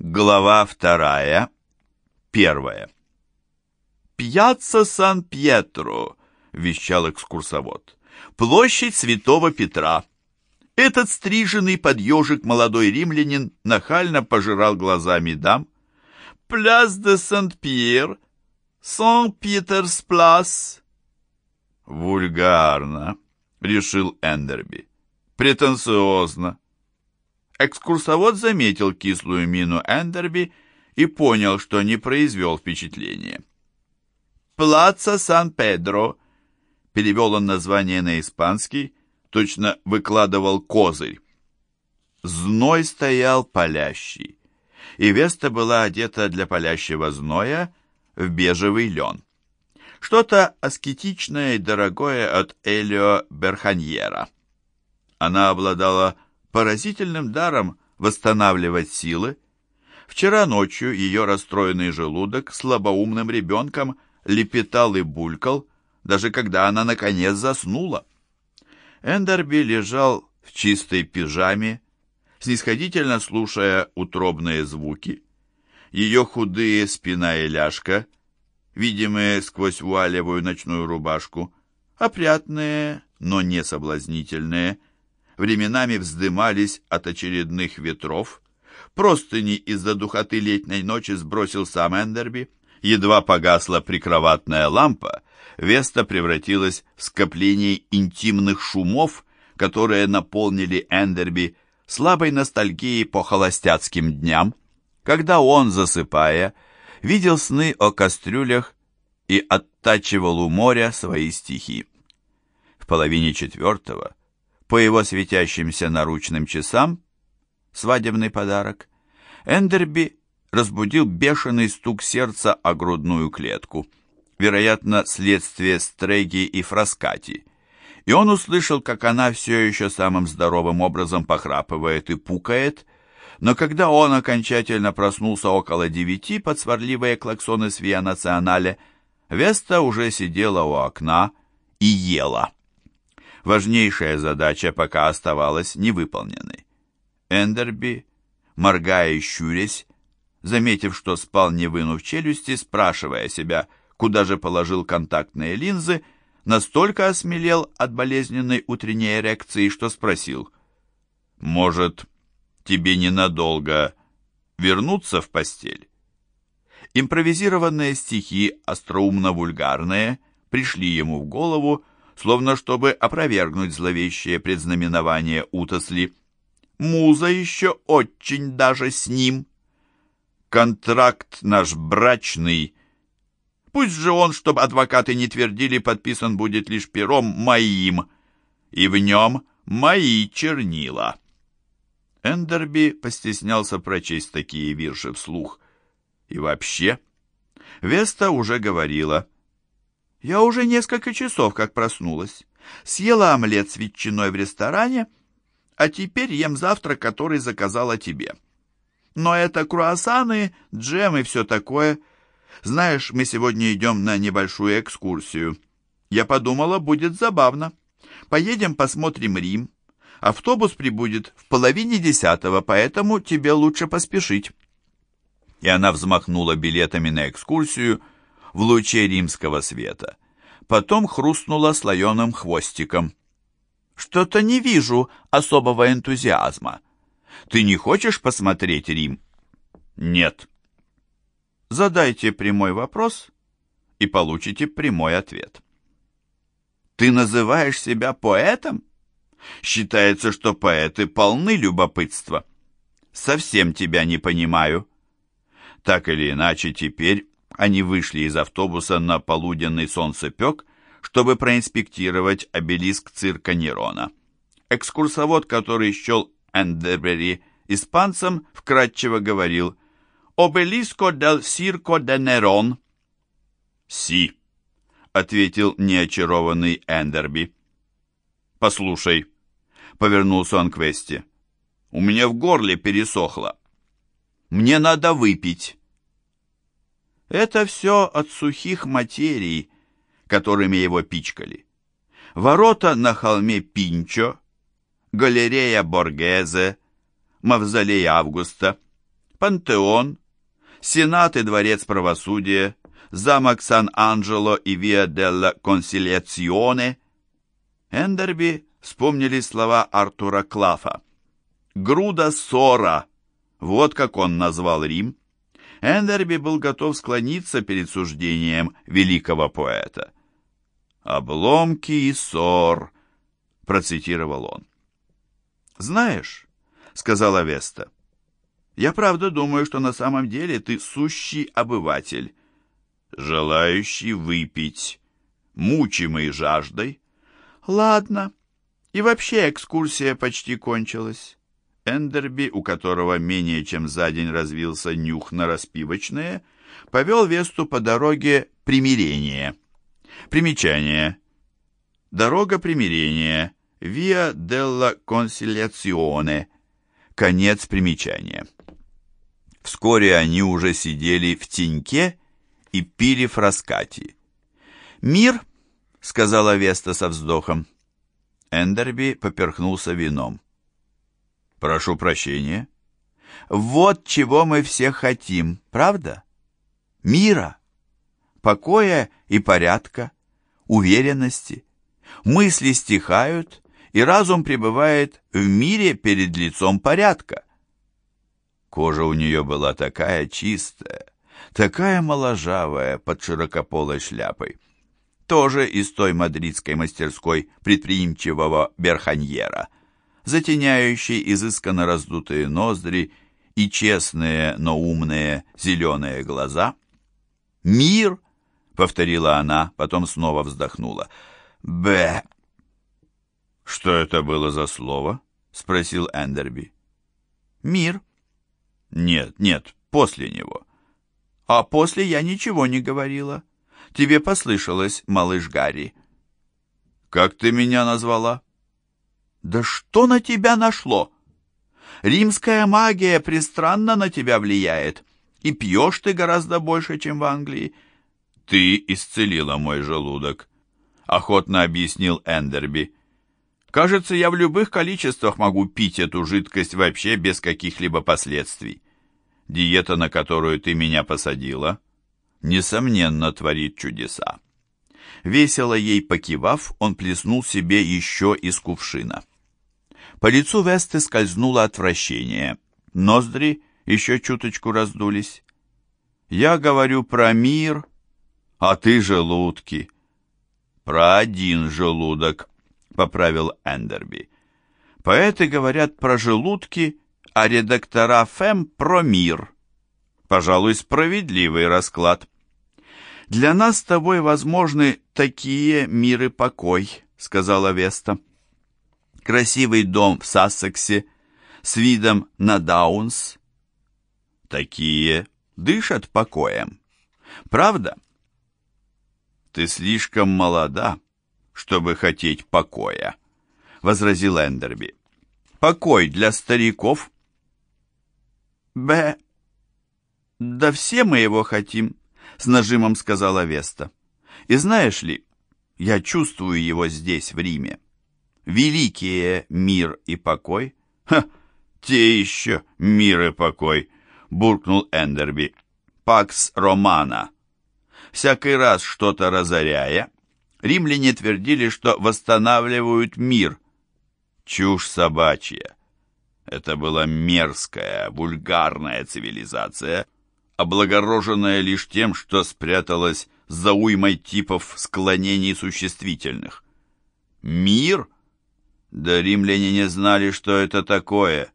Глава вторая. Первая. «Пьяцца Сан-Пьетро», — вещал экскурсовод. «Площадь Святого Петра». Этот стриженный под ежик молодой римлянин нахально пожирал глазами дам. «Пляс де Сент-Пьер», «Сан-Питерс-Плас». «Вульгарно», — решил Эндерби. «Претенциозно». Экскурсовод заметил кислую мину Эндерби и понял, что не произвел впечатления. «Плаца Сан-Педро», — перевел он название на испанский, точно выкладывал козырь. Зной стоял палящий, и Веста была одета для палящего зноя в бежевый лен. Что-то аскетичное и дорогое от Элио Берханьера. Она обладала поразительным даром восстанавливать силы. Вчера ночью ее расстроенный желудок слабоумным ребенком лепетал и булькал, даже когда она наконец заснула. Эндерби лежал в чистой пижаме, снисходительно слушая утробные звуки. Ее худые спина и ляжка, видимые сквозь вуалевую ночную рубашку, опрятные, но не соблазнительные, временами вздымались от очередных ветров. Простыни из-за духоты летней ночи сбросил сам Эндерби. Едва погасла прикроватная лампа, Веста превратилась в скопление интимных шумов, которые наполнили Эндерби слабой ностальгией по холостяцким дням, когда он, засыпая, видел сны о кастрюлях и оттачивал у моря свои стихи. В половине четвертого по его светящимся наручным часам, свадебный подарок, Эндерби разбудил бешеный стук сердца о грудную клетку, вероятно, следствие стреги и фраскати, и он услышал, как она все еще самым здоровым образом похрапывает и пукает, но когда он окончательно проснулся около девяти под сварливые клаксоны Свия Национале, Веста уже сидела у окна и ела важнейшая задача пока оставалась невыполненной. Эндерби, моргая и щурясь, заметив, что спал не вынув челюсти, спрашивая себя, куда же положил контактные линзы, настолько осмелел от болезненной утренней эрекции, что спросил, «Может, тебе ненадолго вернуться в постель?» Импровизированные стихи, остроумно-вульгарные, пришли ему в голову, словно чтобы опровергнуть зловещее предзнаменование утосли. Муза еще очень даже с ним. Контракт наш брачный. Пусть же он, чтобы адвокаты не твердили, подписан будет лишь пером моим, и в нем мои чернила. Эндерби постеснялся прочесть такие вирши вслух. И вообще, Веста уже говорила — я уже несколько часов как проснулась. Съела омлет с ветчиной в ресторане, а теперь ем завтрак, который заказала тебе. Но это круассаны, джем и все такое. Знаешь, мы сегодня идем на небольшую экскурсию. Я подумала, будет забавно. Поедем посмотрим Рим. Автобус прибудет в половине десятого, поэтому тебе лучше поспешить. И она взмахнула билетами на экскурсию, в луче римского света. Потом хрустнула слоеным хвостиком. «Что-то не вижу особого энтузиазма. Ты не хочешь посмотреть Рим?» «Нет». Задайте прямой вопрос и получите прямой ответ. «Ты называешь себя поэтом?» Считается, что поэты полны любопытства. Совсем тебя не понимаю. Так или иначе, теперь они вышли из автобуса на полуденный солнцепек, чтобы проинспектировать обелиск цирка Нерона. Экскурсовод, который счел Эндербери испанцем, вкратчиво говорил «Обелиско дель Сирко де Нерон». «Си», — ответил неочарованный Эндерби. «Послушай», — повернулся он к Весте, — «у меня в горле пересохло. Мне надо выпить». Это все от сухих материй, которыми его пичкали. Ворота на холме Пинчо, галерея Боргезе, мавзолей Августа, Пантеон, Сенат и Дворец правосудия, замок Сан-Анджело и Виа делла Консилиационе. Эндерби вспомнили слова Артура Клафа. «Груда ссора» — вот как он назвал Рим. Эндерби был готов склониться перед суждением великого поэта. «Обломки и ссор», — процитировал он. «Знаешь», — сказала Веста, — «я правда думаю, что на самом деле ты сущий обыватель, желающий выпить, мучимый жаждой». «Ладно, и вообще экскурсия почти кончилась». Эндерби, у которого менее чем за день развился нюх на распивочное, повел Весту по дороге примирения. Примечание. Дорога примирения. Виа делла консилиационе. Конец примечания. Вскоре они уже сидели в теньке и пили фраскати. «Мир», — сказала Веста со вздохом. Эндерби поперхнулся вином. «Прошу прощения». «Вот чего мы все хотим, правда? Мира, покоя и порядка, уверенности. Мысли стихают, и разум пребывает в мире перед лицом порядка. Кожа у нее была такая чистая, такая моложавая под широкополой шляпой. Тоже из той мадридской мастерской предприимчивого Берханьера, затеняющей изысканно раздутые ноздри и честные, но умные зеленые глаза. «Мир!» — повторила она, потом снова вздохнула. «Б!» «Что это было за слово?» — спросил Эндерби. «Мир». «Нет, нет, после него». «А после я ничего не говорила. Тебе послышалось, малыш Гарри». «Как ты меня назвала?» «Да что на тебя нашло? Римская магия пристранно на тебя влияет, и пьешь ты гораздо больше, чем в Англии». «Ты исцелила мой желудок», — охотно объяснил Эндерби. Кажется, я в любых количествах могу пить эту жидкость вообще без каких-либо последствий. Диета, на которую ты меня посадила, несомненно, творит чудеса. Весело ей покивав, он плеснул себе еще из кувшина. По лицу Весты скользнуло отвращение. Ноздри еще чуточку раздулись. «Я говорю про мир, а ты желудки». «Про один желудок», — поправил Эндерби. «Поэты говорят про желудки, а редактора ФЭМ про мир. Пожалуй, справедливый расклад». «Для нас с тобой возможны такие мир и покой», — сказала Веста. «Красивый дом в Сассексе с видом на Даунс. Такие дышат покоем. Правда?» «Ты слишком молода», чтобы хотеть покоя», — возразил Эндерби. «Покой для стариков». «Б... да все мы его хотим», — с нажимом сказала Веста. «И знаешь ли, я чувствую его здесь, в Риме. Великие мир и покой». «Ха, те еще мир и покой», — буркнул Эндерби. «Пакс Романа». Всякий раз что-то разоряя, римляне твердили, что восстанавливают мир. Чушь собачья. Это была мерзкая, вульгарная цивилизация, облагороженная лишь тем, что спряталась за уймой типов склонений существительных. Мир? Да римляне не знали, что это такое.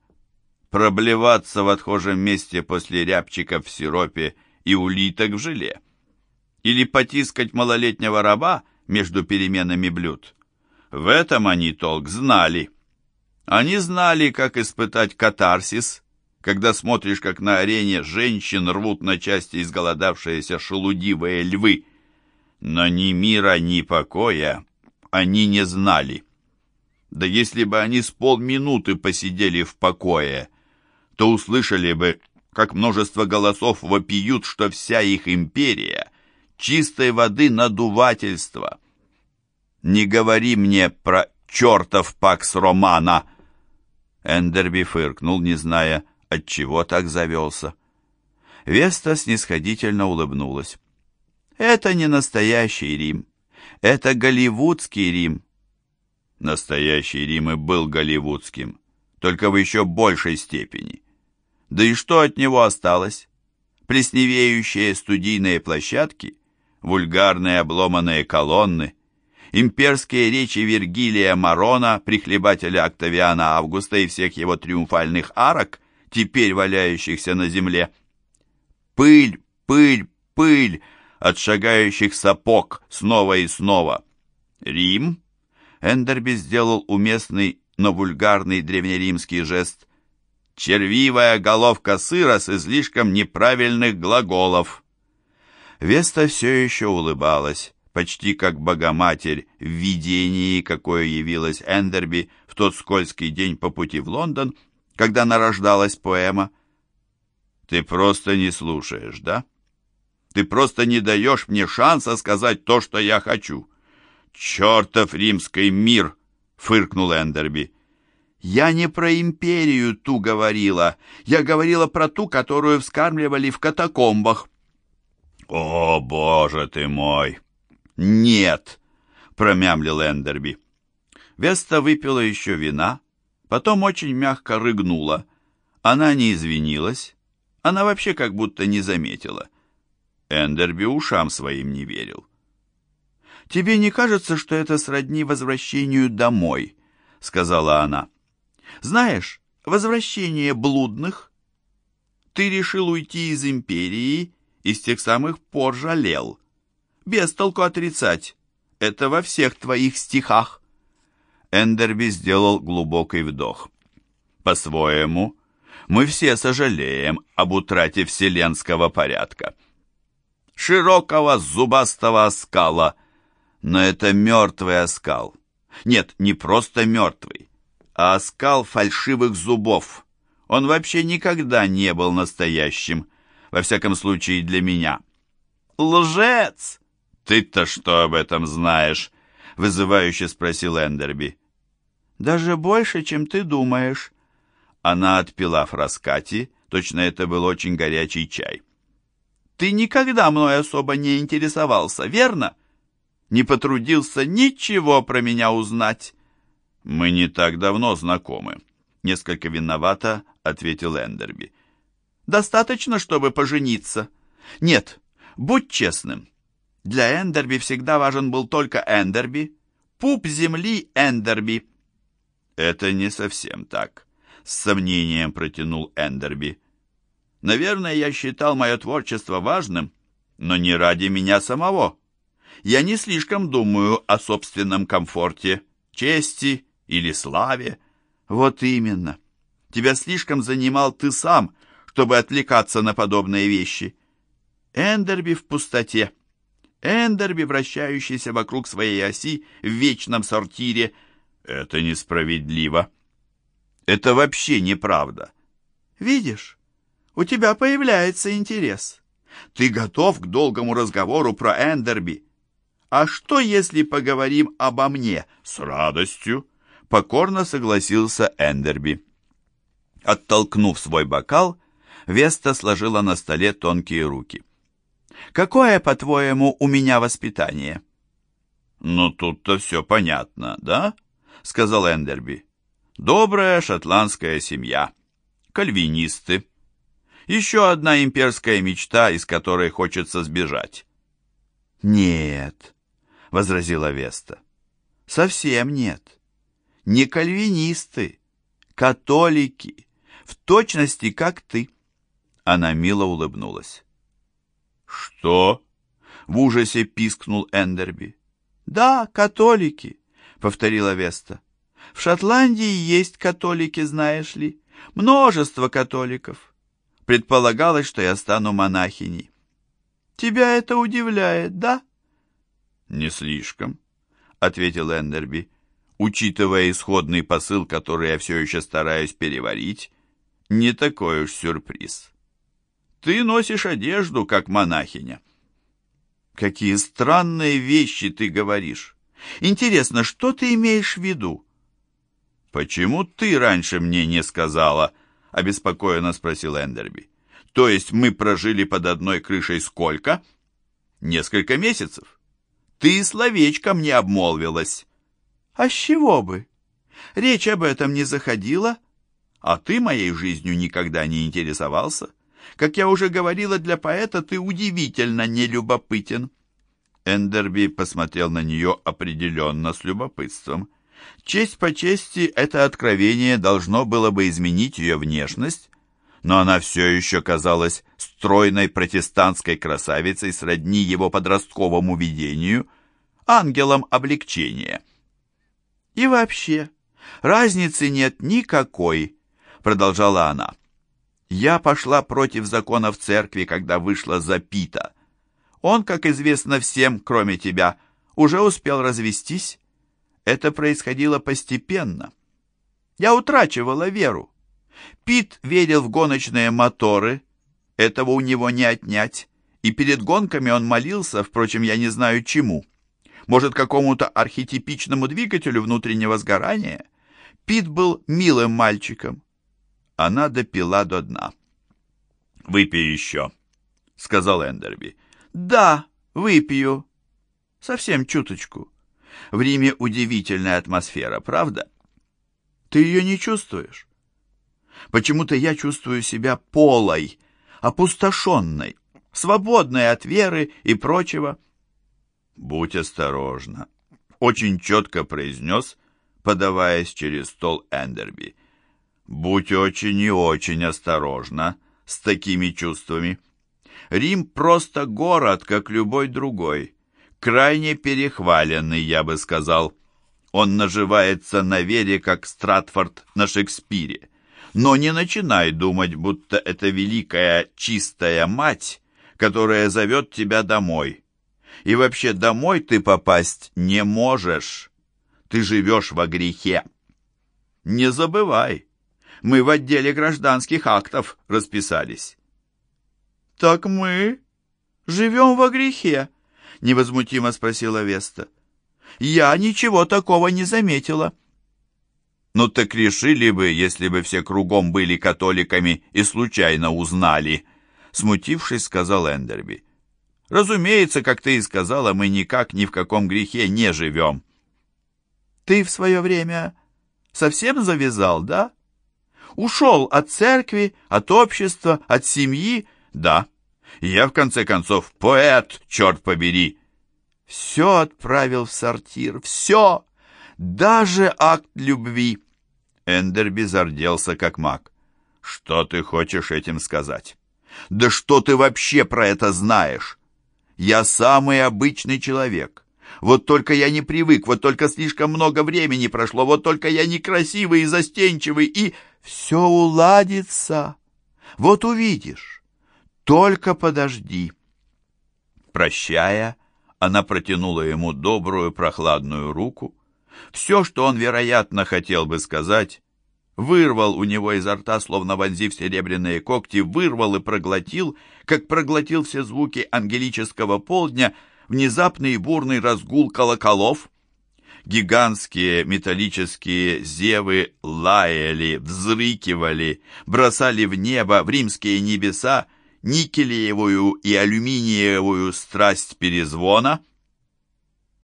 Проблеваться в отхожем месте после рябчиков в сиропе и улиток в желе. Или потискать малолетнего раба – между переменами блюд. В этом они толк знали. Они знали, как испытать катарсис, когда смотришь, как на арене женщин рвут на части изголодавшиеся шелудивые львы. Но ни мира, ни покоя они не знали. Да если бы они с полминуты посидели в покое, то услышали бы, как множество голосов вопиют, что вся их империя чистой воды надувательство. Не говори мне про чертов пакс Романа. Эндерби фыркнул, не зная, Отчего так завелся? Веста снисходительно улыбнулась. Это не настоящий Рим. Это голливудский Рим. Настоящий Рим и был голливудским, только в еще большей степени. Да и что от него осталось? Плесневеющие студийные площадки, вульгарные обломанные колонны, имперские речи Вергилия Марона, прихлебателя Октавиана Августа и всех его триумфальных арок, теперь валяющихся на земле. Пыль, пыль, пыль от шагающих сапог снова и снова. Рим? Эндерби сделал уместный, но вульгарный древнеримский жест. Червивая головка сыра с излишком неправильных глаголов. Веста все еще улыбалась почти как Богоматерь в видении, какое явилось Эндерби в тот скользкий день по пути в Лондон, когда нарождалась поэма. «Ты просто не слушаешь, да? Ты просто не даешь мне шанса сказать то, что я хочу». «Чертов римский мир!» — фыркнул Эндерби. «Я не про империю ту говорила. Я говорила про ту, которую вскармливали в катакомбах». «О, боже ты мой!» «Нет!» — промямлил Эндерби. Веста выпила еще вина, потом очень мягко рыгнула. Она не извинилась, она вообще как будто не заметила. Эндерби ушам своим не верил. «Тебе не кажется, что это сродни возвращению домой?» — сказала она. «Знаешь, возвращение блудных. Ты решил уйти из империи и с тех самых пор жалел без толку отрицать. Это во всех твоих стихах. Эндерби сделал глубокий вдох. По-своему, мы все сожалеем об утрате вселенского порядка. Широкого зубастого оскала, но это мертвый оскал. Нет, не просто мертвый, а оскал фальшивых зубов. Он вообще никогда не был настоящим, во всяком случае для меня. «Лжец!» «Ты-то что об этом знаешь?» — вызывающе спросил Эндерби. «Даже больше, чем ты думаешь». Она отпила фраскати, точно это был очень горячий чай. «Ты никогда мной особо не интересовался, верно? Не потрудился ничего про меня узнать». «Мы не так давно знакомы», — несколько виновато ответил Эндерби. «Достаточно, чтобы пожениться?» «Нет, будь честным. Для Эндерби всегда важен был только Эндерби. Пуп земли Эндерби. Это не совсем так, с сомнением протянул Эндерби. Наверное, я считал мое творчество важным, но не ради меня самого. Я не слишком думаю о собственном комфорте, чести или славе. Вот именно. Тебя слишком занимал ты сам, чтобы отвлекаться на подобные вещи. Эндерби в пустоте. Эндерби, вращающийся вокруг своей оси в вечном сортире. Это несправедливо. Это вообще неправда. Видишь, у тебя появляется интерес. Ты готов к долгому разговору про Эндерби. А что, если поговорим обо мне? С радостью. Покорно согласился Эндерби. Оттолкнув свой бокал, Веста сложила на столе тонкие руки. Какое, по-твоему, у меня воспитание?» «Ну, тут-то все понятно, да?» — сказал Эндерби. «Добрая шотландская семья. Кальвинисты. Еще одна имперская мечта, из которой хочется сбежать». «Нет», — возразила Веста. «Совсем нет. Не кальвинисты, католики, в точности, как ты». Она мило улыбнулась. «Что?» — в ужасе пискнул Эндерби. «Да, католики», — повторила Веста. «В Шотландии есть католики, знаешь ли. Множество католиков. Предполагалось, что я стану монахиней. Тебя это удивляет, да?» «Не слишком», — ответил Эндерби. «Учитывая исходный посыл, который я все еще стараюсь переварить, не такой уж сюрприз». Ты носишь одежду, как монахиня. Какие странные вещи ты говоришь. Интересно, что ты имеешь в виду? Почему ты раньше мне не сказала? — обеспокоенно спросил Эндерби. «То есть мы прожили под одной крышей сколько?» «Несколько месяцев. Ты словечком не обмолвилась». «А с чего бы? Речь об этом не заходила, а ты моей жизнью никогда не интересовался. Как я уже говорила, для поэта ты удивительно нелюбопытен». Эндерби посмотрел на нее определенно с любопытством. Честь по чести, это откровение должно было бы изменить ее внешность, но она все еще казалась стройной протестантской красавицей сродни его подростковому видению, ангелом облегчения. «И вообще, разницы нет никакой», — продолжала она. «Я пошла против законов церкви, когда вышла за Пита. Он, как известно всем, кроме тебя, уже успел развестись. Это происходило постепенно. Я утрачивала веру. Пит верил в гоночные моторы, этого у него не отнять, и перед гонками он молился, впрочем, я не знаю чему. Может, какому-то архетипичному двигателю внутреннего сгорания? Пит был милым мальчиком. Она допила до дна. «Выпей еще», — сказал Эндерби. «Да, выпью. Совсем чуточку. В Риме удивительная атмосфера, правда? Ты ее не чувствуешь? Почему-то я чувствую себя полой, опустошенной, свободной от веры и прочего». «Будь осторожна», — очень четко произнес, подаваясь через стол Эндерби. «Будь очень и очень осторожна с такими чувствами». Рим просто город, как любой другой. Крайне перехваленный, я бы сказал. Он наживается на вере, как Стратфорд на Шекспире. Но не начинай думать, будто это великая чистая мать, которая зовет тебя домой. И вообще домой ты попасть не можешь. Ты живешь во грехе. Не забывай, мы в отделе гражданских актов расписались. «Так мы живем во грехе?» — невозмутимо спросила Веста. «Я ничего такого не заметила». «Ну так решили бы, если бы все кругом были католиками и случайно узнали», — смутившись, сказал Эндерби. «Разумеется, как ты и сказала, мы никак ни в каком грехе не живем». «Ты в свое время совсем завязал, да? Ушел от церкви, от общества, от семьи, да, я, в конце концов, поэт, черт побери. Все отправил в сортир, все, даже акт любви. Эндерби зарделся, как маг. Что ты хочешь этим сказать? Да что ты вообще про это знаешь? Я самый обычный человек. Вот только я не привык, вот только слишком много времени прошло, вот только я некрасивый и застенчивый, и все уладится. Вот увидишь. Только подожди. Прощая, она протянула ему добрую прохладную руку. Все, что он, вероятно, хотел бы сказать, вырвал у него изо рта, словно вонзив серебряные когти, вырвал и проглотил, как проглотил все звуки ангелического полдня, внезапный и бурный разгул колоколов. Гигантские металлические зевы лаяли, взрыкивали, бросали в небо, в римские небеса, никелевую и алюминиевую страсть перезвона —